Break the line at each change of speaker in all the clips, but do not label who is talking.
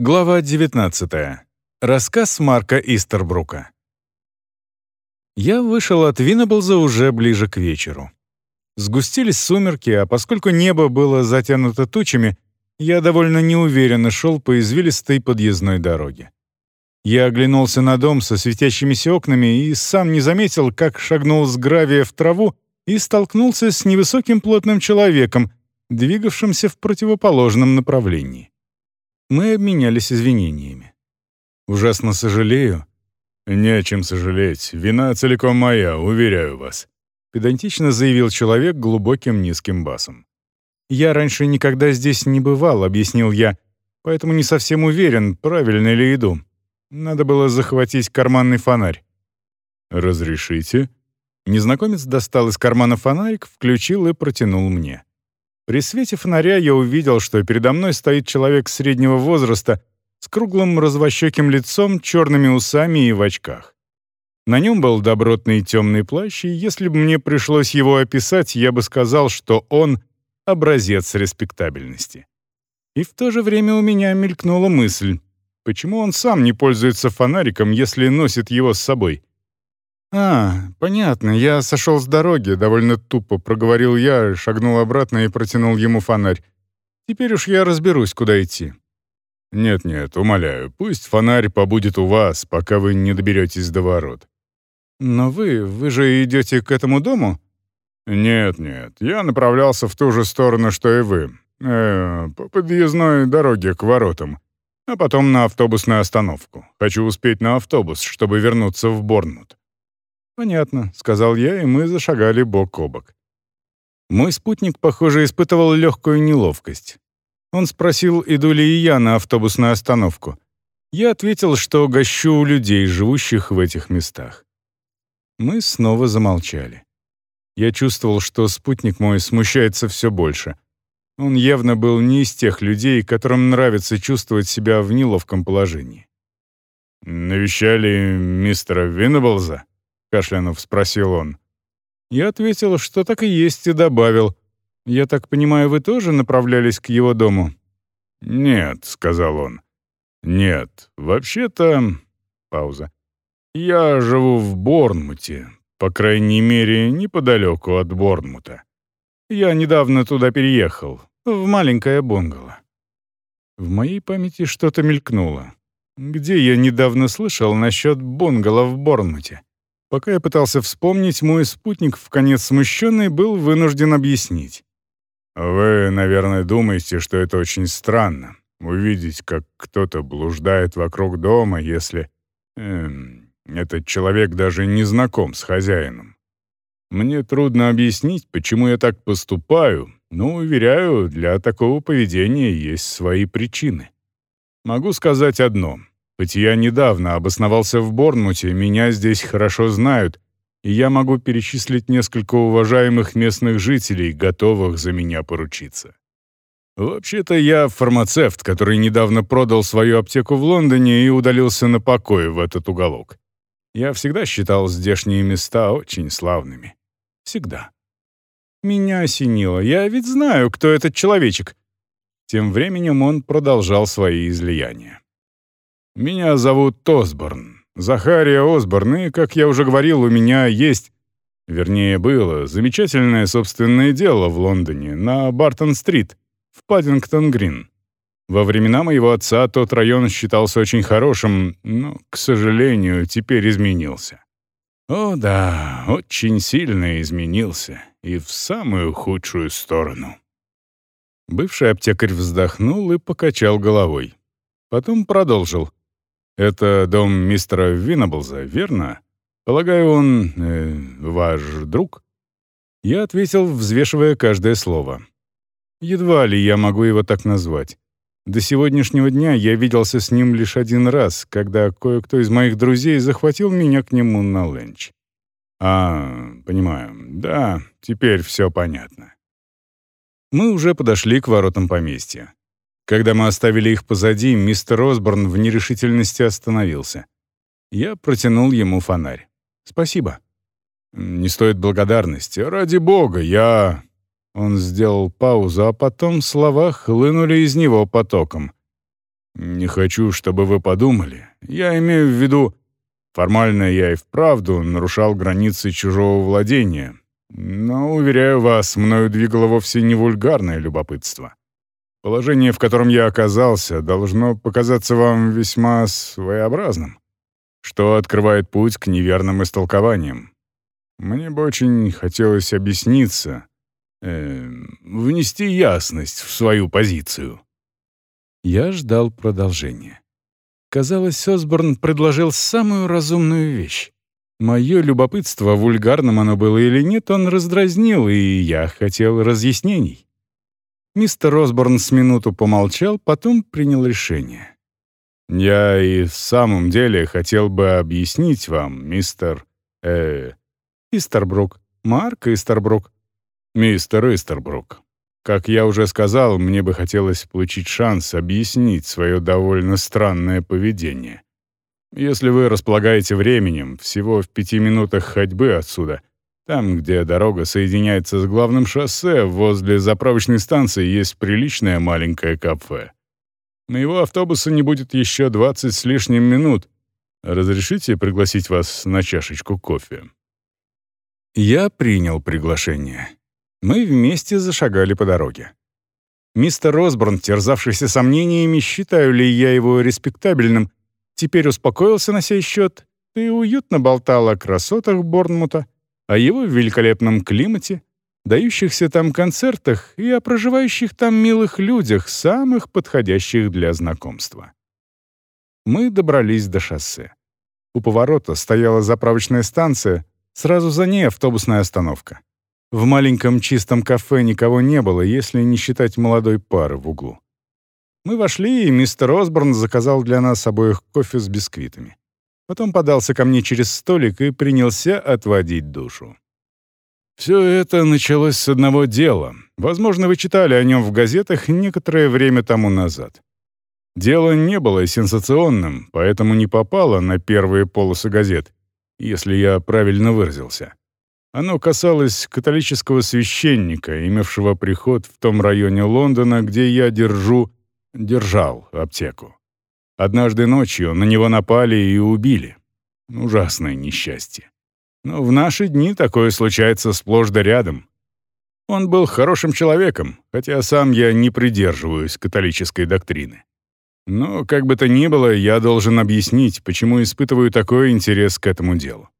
Глава 19. Рассказ Марка Истербрука. Я вышел от Виннеблза уже ближе к вечеру. Сгустились сумерки, а поскольку небо было затянуто тучами, я довольно неуверенно шел по извилистой подъездной дороге. Я оглянулся на дом со светящимися окнами и сам не заметил, как шагнул с гравия в траву и столкнулся с невысоким плотным человеком, двигавшимся в противоположном направлении. Мы обменялись извинениями. «Ужасно сожалею».
«Не о чем сожалеть. Вина целиком моя, уверяю вас», — педантично заявил человек глубоким низким басом.
«Я раньше никогда здесь не бывал», — объяснил я, «поэтому не совсем уверен, правильно ли иду. Надо было захватить карманный фонарь».
«Разрешите?»
Незнакомец достал из кармана фонарик, включил и протянул мне. При свете фонаря я увидел, что передо мной стоит человек среднего возраста с круглым развощеким лицом, черными усами и в очках. На нем был добротный темный плащ, и если бы мне пришлось его описать, я бы сказал, что он — образец респектабельности. И в то же время у меня мелькнула мысль, почему он сам не пользуется фонариком, если носит его с собой? «А, понятно, я сошел с дороги», — довольно тупо проговорил я, шагнул обратно и протянул ему фонарь. «Теперь уж я разберусь, куда идти».
«Нет-нет, умоляю, пусть фонарь побудет у вас, пока вы не доберетесь до ворот».
«Но вы, вы же идете к этому дому?»
«Нет-нет, я направлялся в ту же сторону, что и вы. Э, по подъездной дороге к воротам, а потом на автобусную остановку. Хочу успеть на автобус, чтобы вернуться в Борнмут».
«Понятно», — сказал я, и мы зашагали бок о бок. Мой спутник, похоже, испытывал легкую неловкость. Он спросил, иду ли я на автобусную остановку. Я ответил, что гощу у людей, живущих в этих местах. Мы снова замолчали. Я чувствовал, что спутник мой смущается все больше. Он явно был не из тех людей, которым нравится чувствовать себя в неловком положении.
«Навещали мистера Виннеблза?» Кашлянув спросил он.
Я ответил, что так и есть, и добавил. «Я так понимаю, вы тоже направлялись к его дому?»
«Нет», — сказал он. «Нет, вообще-то...» Пауза. «Я живу в Борнмуте, по крайней мере, неподалеку от Борнмута. Я недавно туда переехал, в маленькое бунгало».
В моей памяти что-то мелькнуло. Где я недавно слышал насчет бунгало в Борнмуте? Пока я пытался вспомнить, мой спутник, в конец смущенный, был вынужден объяснить.
«Вы, наверное, думаете, что это очень странно. Увидеть, как кто-то блуждает вокруг дома, если... Эм, этот человек даже не знаком с хозяином. Мне трудно объяснить, почему я так поступаю, но, уверяю, для такого поведения есть свои причины. Могу сказать одно — Хоть я недавно обосновался в Борнмуте, меня здесь хорошо знают, и я могу перечислить несколько уважаемых местных жителей, готовых за меня поручиться. Вообще-то я фармацевт, который недавно продал свою аптеку в Лондоне и удалился на покой в этот уголок. Я всегда считал здешние места очень славными. Всегда. Меня осенило. Я ведь знаю, кто этот человечек. Тем временем он продолжал свои излияния. Меня зовут Осборн, Захария Осборн, и, как я уже говорил, у меня есть, вернее, было, замечательное собственное дело в Лондоне, на Бартон-стрит, в Паддингтон-Грин. Во времена моего отца тот район считался очень хорошим, но, к сожалению, теперь изменился. О да, очень сильно изменился, и в самую худшую сторону. Бывший аптекарь вздохнул и покачал головой. Потом продолжил. «Это дом мистера Виннаблза, верно? Полагаю, он... Э, ваш друг?» Я ответил, взвешивая каждое слово. Едва ли я могу его так назвать. До сегодняшнего дня я виделся с ним лишь один раз, когда кое-кто из моих друзей захватил меня к нему на ленч. «А, понимаю. Да, теперь все понятно». Мы уже подошли к воротам поместья. Когда мы оставили их позади, мистер Осборн в нерешительности остановился. Я протянул ему фонарь. «Спасибо». «Не стоит благодарности. Ради бога, я...» Он сделал паузу, а потом слова хлынули из него потоком. Не хочу, чтобы вы подумали. Я имею в виду, формально я и вправду нарушал границы чужого владения. Но, уверяю вас, мною двигало вовсе не вульгарное любопытство. Положение, в котором я оказался, должно показаться вам весьма своеобразным, что открывает путь к неверным истолкованиям. Мне бы очень хотелось объясниться, э, внести ясность в свою позицию.
Я ждал продолжения. Казалось, Осборн предложил самую разумную вещь. Мое любопытство, вульгарным оно было или нет, он раздразнил, и я хотел разъяснений. Мистер Осборн с минуту помолчал, потом принял решение.
«Я и в самом деле хотел бы объяснить вам, мистер... э...
Истербрук. Марк Истербрук».
«Мистер Истербрук, как я уже сказал, мне бы хотелось получить шанс объяснить свое довольно странное поведение. Если вы располагаете временем, всего в пяти минутах ходьбы отсюда, там, где дорога соединяется с главным шоссе, возле заправочной станции есть приличное маленькое кафе. Его автобуса не будет еще 20 с лишним минут. Разрешите пригласить вас на чашечку кофе?»
Я принял приглашение. Мы вместе зашагали по дороге. Мистер Осборн, терзавшийся сомнениями, считаю ли я его респектабельным, теперь успокоился на сей счет и уютно болтал о красотах Борнмута, о его великолепном климате, дающихся там концертах и о проживающих там милых людях, самых подходящих для знакомства. Мы добрались до шоссе. У поворота стояла заправочная станция, сразу за ней автобусная остановка. В маленьком чистом кафе никого не было, если не считать молодой пары в углу. Мы вошли, и мистер Осборн заказал для нас обоих кофе с бисквитами. Потом подался ко мне через столик и принялся отводить душу. Все это началось с одного дела. Возможно, вы читали о нем в газетах некоторое время тому назад. Дело не было сенсационным, поэтому не попало на первые полосы газет, если я правильно выразился. Оно касалось католического священника, имевшего приход в том районе Лондона, где я держу держал аптеку. Однажды ночью на него напали и убили. Ужасное несчастье. Но в наши дни такое случается сплошь да рядом. Он был хорошим человеком, хотя сам я не придерживаюсь католической доктрины. Но, как бы то ни было, я должен объяснить, почему испытываю такой интерес к этому делу.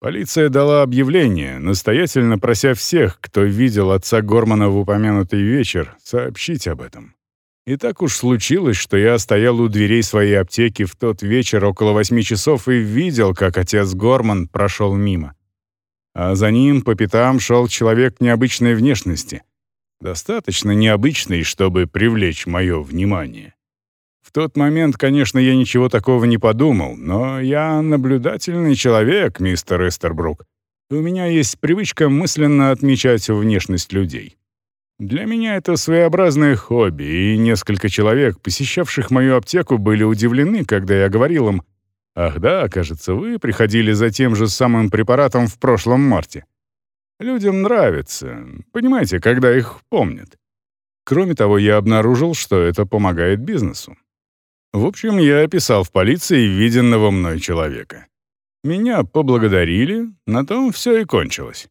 Полиция дала объявление, настоятельно прося всех, кто видел отца Гормана в упомянутый вечер, сообщить об этом. И так уж случилось, что я стоял у дверей своей аптеки в тот вечер около восьми часов и видел, как отец Горман прошел мимо. А за ним по пятам шел человек необычной внешности. Достаточно необычный, чтобы привлечь мое внимание. В тот момент, конечно, я ничего такого не подумал, но я наблюдательный человек, мистер Эстербрук. у меня есть привычка мысленно отмечать внешность людей. Для меня это своеобразное хобби, и несколько человек, посещавших мою аптеку, были удивлены, когда я говорил им, «Ах да, кажется, вы приходили за тем же самым препаратом в прошлом марте». Людям нравится, понимаете, когда их помнят. Кроме того, я обнаружил, что это помогает бизнесу. В общем, я описал в полиции виденного мной человека. Меня поблагодарили, на том все и кончилось.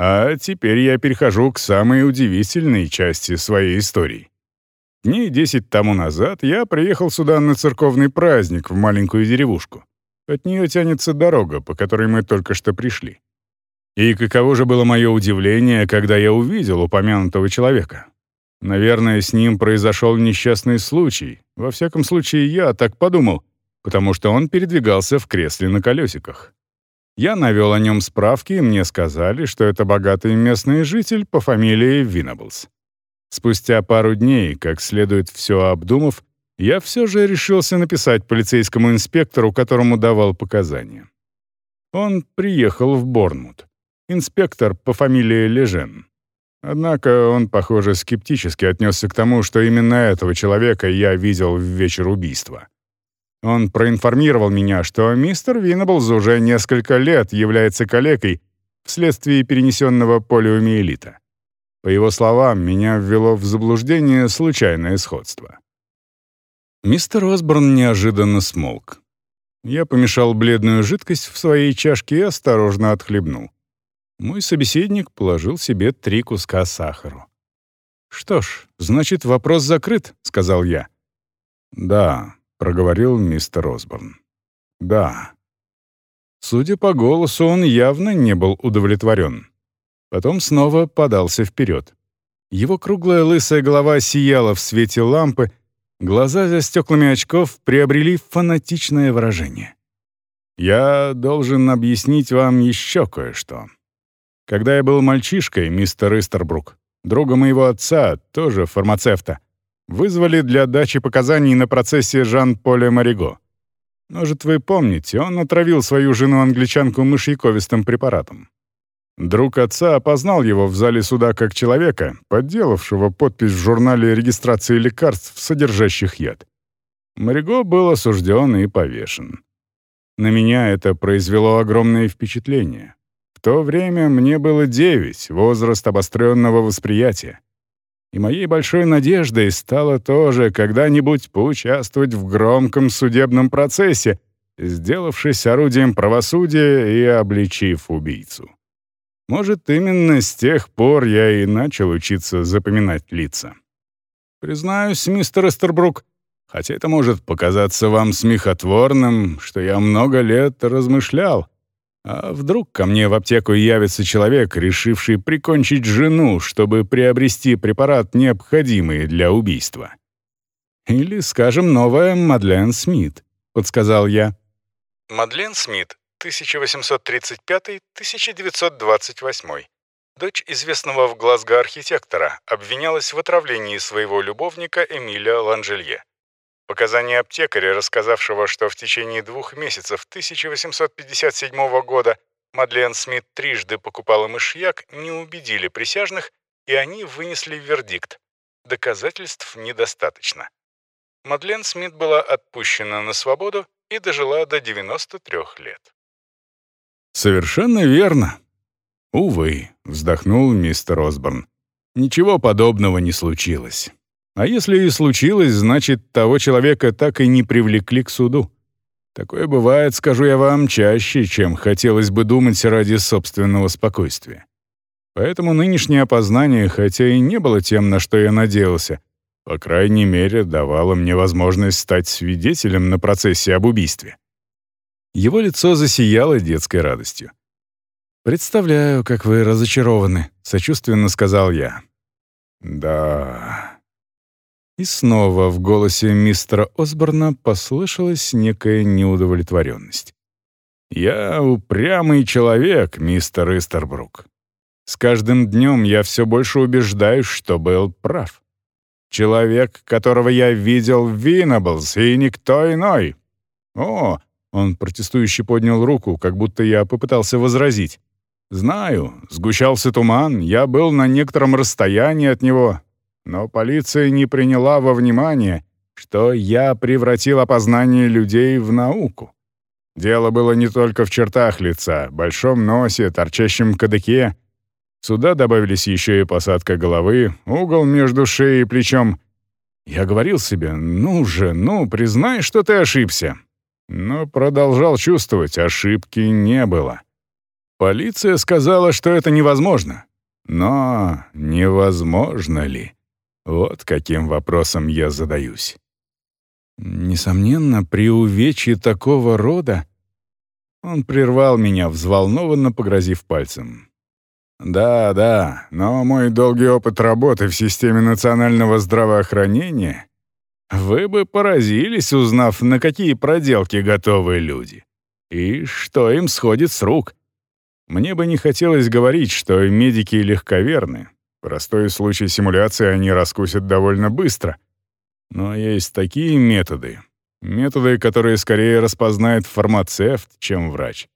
А теперь я перехожу к самой удивительной части своей истории. Дней десять тому назад я приехал сюда на церковный праздник в маленькую деревушку. От нее тянется дорога, по которой мы только что пришли. И каково же было мое удивление, когда я увидел упомянутого человека. Наверное, с ним произошел несчастный случай. Во всяком случае, я так подумал, потому что он передвигался в кресле на колесиках. Я навел о нем справки, и мне сказали, что это богатый местный житель по фамилии Винаблс. Спустя пару дней, как следует все обдумав, я все же решился написать полицейскому инспектору, которому давал показания. Он приехал в Борнмут. Инспектор по фамилии Лежен. Однако он, похоже, скептически отнесся к тому, что именно этого человека я видел в вечер убийства. Он проинформировал меня, что мистер Виннаблз уже несколько лет является калекой вследствие перенесенного полиомиелита. По его словам, меня ввело в заблуждение случайное сходство. Мистер Осборн неожиданно смолк. Я помешал бледную жидкость в своей чашке и осторожно отхлебнул. Мой собеседник положил себе три куска сахара. «Что ж, значит, вопрос закрыт», — сказал я. «Да», — проговорил мистер Осборн. «Да». Судя по голосу, он явно не был удовлетворен. Потом снова подался вперед. Его круглая лысая голова сияла в свете лампы, глаза за стеклами очков приобрели фанатичное выражение. «Я должен объяснить вам еще кое-что. Когда я был мальчишкой, мистер Истербрук, друга моего отца, тоже фармацевта, вызвали для дачи показаний на процессе Жан-Поля Мариго. Может, вы помните, он отравил свою жену-англичанку мышьяковистым препаратом. Друг отца опознал его в зале суда как человека, подделавшего подпись в журнале регистрации лекарств, содержащих яд. Мариго был осужден и повешен. На меня это произвело огромное впечатление. В то время мне было девять, возраст обостренного восприятия. И моей большой надеждой стало тоже когда-нибудь поучаствовать в громком судебном процессе, сделавшись орудием правосудия и обличив убийцу. Может, именно с тех пор я и начал учиться запоминать лица. Признаюсь, мистер Эстербрук, хотя это может показаться вам смехотворным, что я много лет размышлял, а вдруг ко мне в аптеку явится человек, решивший прикончить жену, чтобы приобрести препарат, необходимый для убийства? Или, скажем, новая Мадлен Смит, подсказал я.
Мадлен Смит 1835-1928. Дочь известного в Глазго архитектора обвинялась в отравлении своего любовника Эмиля Ланжелье. Показания аптекаря, рассказавшего, что в течение двух месяцев 1857 года Мадлен Смит трижды покупала мышьяк, не убедили присяжных, и они вынесли вердикт. Доказательств недостаточно. Мадлен Смит была отпущена на свободу и дожила до 93 лет.
«Совершенно верно». «Увы», — вздохнул мистер Осборн. «Ничего подобного не случилось. А если и случилось, значит, того человека так и не привлекли к суду. Такое бывает, скажу я вам, чаще, чем хотелось бы думать ради собственного спокойствия. Поэтому нынешнее опознание, хотя и не было тем, на что я надеялся, по крайней мере, давало мне возможность стать свидетелем на процессе об убийстве. Его лицо засияло детской радостью. «Представляю, как вы разочарованы», — сочувственно сказал я. «Да...» И снова в голосе мистера Осборна послышалась некая неудовлетворенность. «Я упрямый человек, мистер Истербрук. С каждым днем я все больше убеждаюсь, что был прав. Человек, которого я видел в Винаблс, и никто иной. О, он протестующе поднял руку, как будто я попытался возразить. «Знаю, сгущался туман, я был на некотором расстоянии от него, но полиция не приняла во внимание, что я превратил опознание людей в науку. Дело было не только в чертах лица, большом носе, торчащем кадыке. Сюда добавились еще и посадка головы, угол между шеей и плечом. Я говорил себе, ну же, ну, признай, что ты ошибся но продолжал чувствовать, ошибки не было. Полиция сказала, что это невозможно. Но невозможно ли? Вот каким вопросом я задаюсь. Несомненно, при увечье такого рода... Он прервал меня, взволнованно погрозив пальцем. «Да, да, но мой долгий опыт работы в системе национального здравоохранения вы бы поразились, узнав, на какие проделки готовы люди. И что им сходит с рук. Мне бы не хотелось говорить, что медики легковерны. Простой случай симуляции они раскусят довольно быстро. Но есть такие методы. Методы, которые скорее распознает фармацевт, чем врач.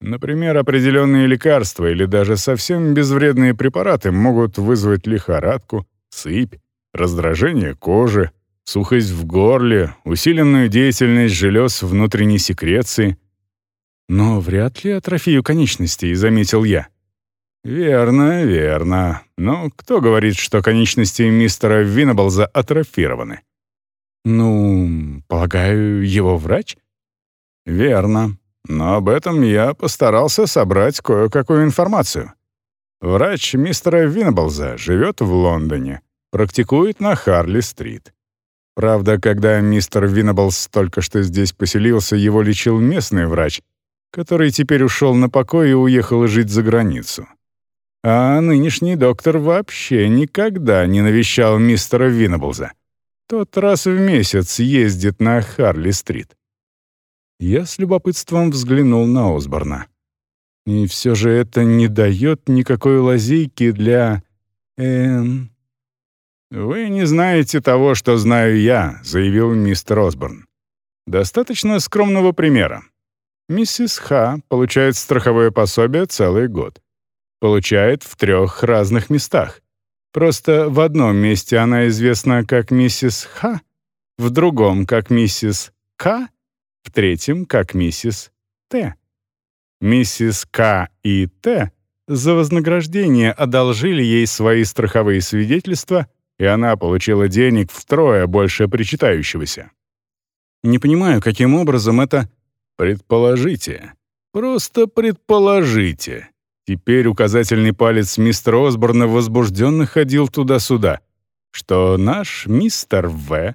Например, определенные лекарства или даже совсем безвредные препараты могут вызвать лихорадку, сыпь, раздражение кожи, сухость в горле, усиленную деятельность желез внутренней секреции. Но вряд ли атрофию конечностей, заметил я. Верно, верно. Но кто говорит, что конечности мистера Виннеблза атрофированы? «Ну, полагаю, его врач?»
«Верно. Но об этом я постарался собрать кое-какую информацию. Врач мистера Винблза живет в Лондоне, практикует на Харли-стрит. Правда, когда мистер Винблз только что здесь поселился, его лечил местный врач, который теперь ушел на покой и уехал жить за границу. А нынешний доктор вообще никогда не навещал мистера Винблза. Тот раз в месяц ездит на Харли-стрит. Я с любопытством взглянул на Осборна. И все же это не дает никакой лазейки для... Эм... «Вы не знаете того, что знаю я», — заявил мистер Осборн. «Достаточно скромного примера. Миссис Ха получает страховое пособие целый год. Получает в трех разных местах. Просто в одном месте она известна как миссис Ха, в другом — как миссис К, в третьем — как миссис Т. Миссис К и Т за вознаграждение одолжили ей свои страховые свидетельства, и она получила денег втрое больше причитающегося. Не понимаю, каким образом это... Предположите. Просто предположите. Теперь указательный палец мистера Осборна возбужденно ходил туда-сюда, что наш мистер В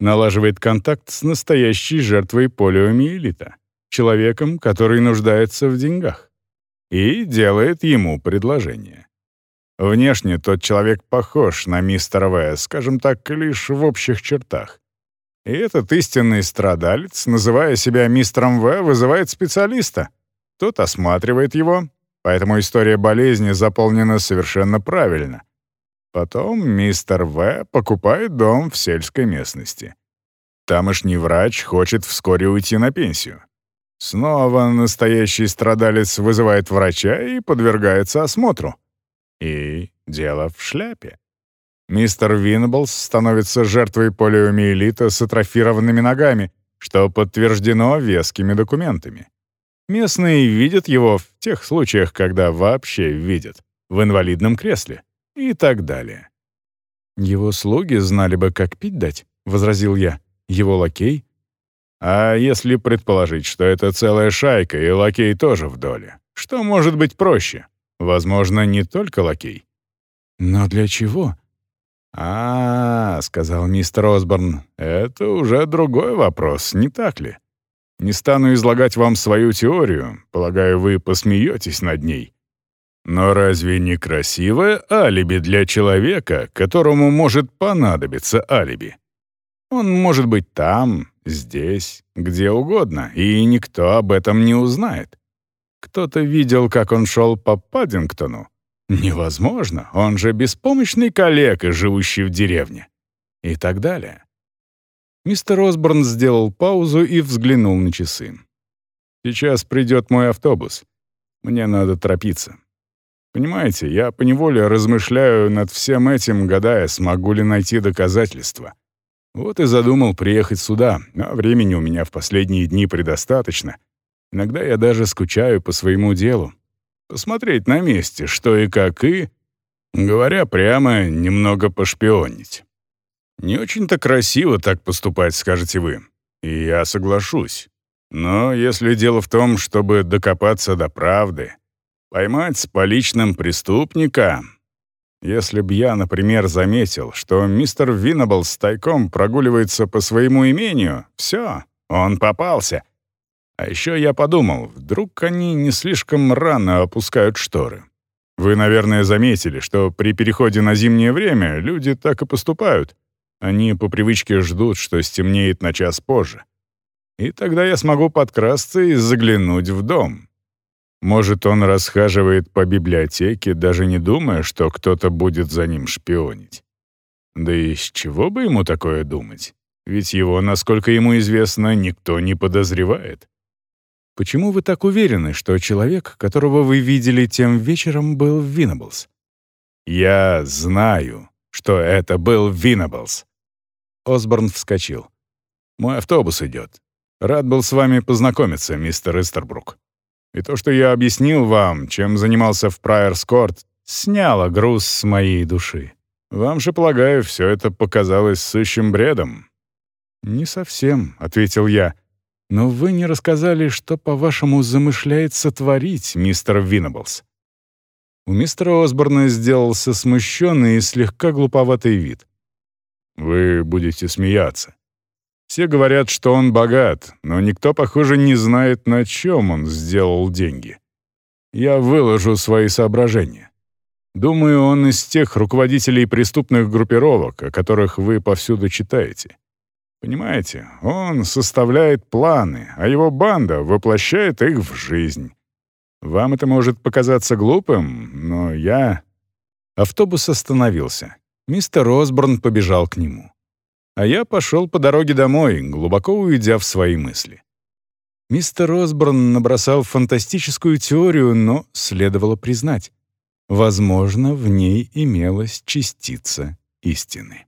налаживает контакт с настоящей жертвой полиомиелита, человеком, который нуждается в деньгах, и делает ему предложение. Внешне тот человек похож на мистера В, скажем так, лишь в общих чертах. И этот истинный страдалец, называя себя мистером В, вызывает специалиста. Тот осматривает его, поэтому история болезни заполнена совершенно правильно. Потом мистер В. покупает дом в сельской местности. Тамошний врач хочет вскоре уйти на пенсию. Снова настоящий страдалец вызывает врача и подвергается осмотру. И дело в шляпе. Мистер Винблс становится жертвой полиомиелита с атрофированными ногами, что подтверждено вескими документами. Местные видят его в тех случаях, когда вообще видят, в инвалидном кресле и так далее. «Его слуги знали бы, как пить дать», — возразил я. «Его лакей?» «А если предположить, что это целая шайка, и лакей тоже в доле? Что может быть проще? Возможно, не только лакей». «Но для чего?» «А, — сказал мистер Осборн, — это уже другой вопрос, не так ли? Не стану излагать вам свою теорию, полагаю, вы посмеетесь над ней. Но разве не красивое алиби для человека, которому может понадобиться алиби? Он может быть там, здесь, где угодно, и никто об этом не узнает. Кто-то видел, как он шел по Паддингтону. Невозможно, он же беспомощный калека, живущий в деревне. И так далее. Мистер Осборн сделал паузу и взглянул на часы. «Сейчас придет мой автобус. Мне надо торопиться. Понимаете, я поневоле размышляю над всем этим, гадая, смогу ли найти доказательства. Вот и задумал приехать сюда, а времени у меня в последние дни предостаточно. Иногда я даже скучаю по своему делу. Посмотреть на месте, что и как, и, говоря прямо, немного пошпионить. Не очень-то красиво так поступать, скажете вы. И я соглашусь. Но если дело в том, чтобы докопаться до правды, Поймать с поличным преступника? Если б я, например, заметил, что мистер Виннабл тайком прогуливается по своему имению, все, он попался. А еще я подумал, вдруг они не слишком рано опускают шторы. Вы, наверное, заметили, что при переходе на зимнее время люди так и поступают. Они по привычке ждут, что стемнеет на час позже. И тогда я смогу подкрасться и заглянуть в дом, может, он расхаживает по библиотеке, даже не думая, что кто-то будет за ним шпионить. Да и с чего бы ему такое думать? Ведь его, насколько ему известно, никто не подозревает. Почему вы так уверены, что человек, которого вы видели тем вечером, был Виннаблс? Я знаю, что это был Виннаблс. Осборн вскочил. Мой автобус идет. Рад был с вами познакомиться, мистер Истербрук. И то, что я объяснил вам, чем занимался в Прайерс-Корт, сняло груз с моей души. Вам же, полагаю, все это показалось сущим бредом.
«Не совсем», — ответил я. «Но вы не рассказали, что, по-вашему, замышляется творить мистер Виннаблс». У мистера Осборна сделался смущенный и слегка глуповатый вид. «Вы будете смеяться. Все говорят, что он богат, но никто, похоже, не знает, на чем он сделал деньги. Я выложу свои соображения. Думаю, он из тех руководителей преступных группировок, о которых вы повсюду читаете. Понимаете, он составляет планы, а его банда воплощает их в жизнь. Вам это может показаться глупым, но я...» Автобус остановился. Мистер Осборн побежал к нему а я пошел по дороге домой, глубоко уйдя в свои мысли. Мистер Осборн набросал фантастическую теорию, но следовало признать, возможно, в ней имелась частица истины.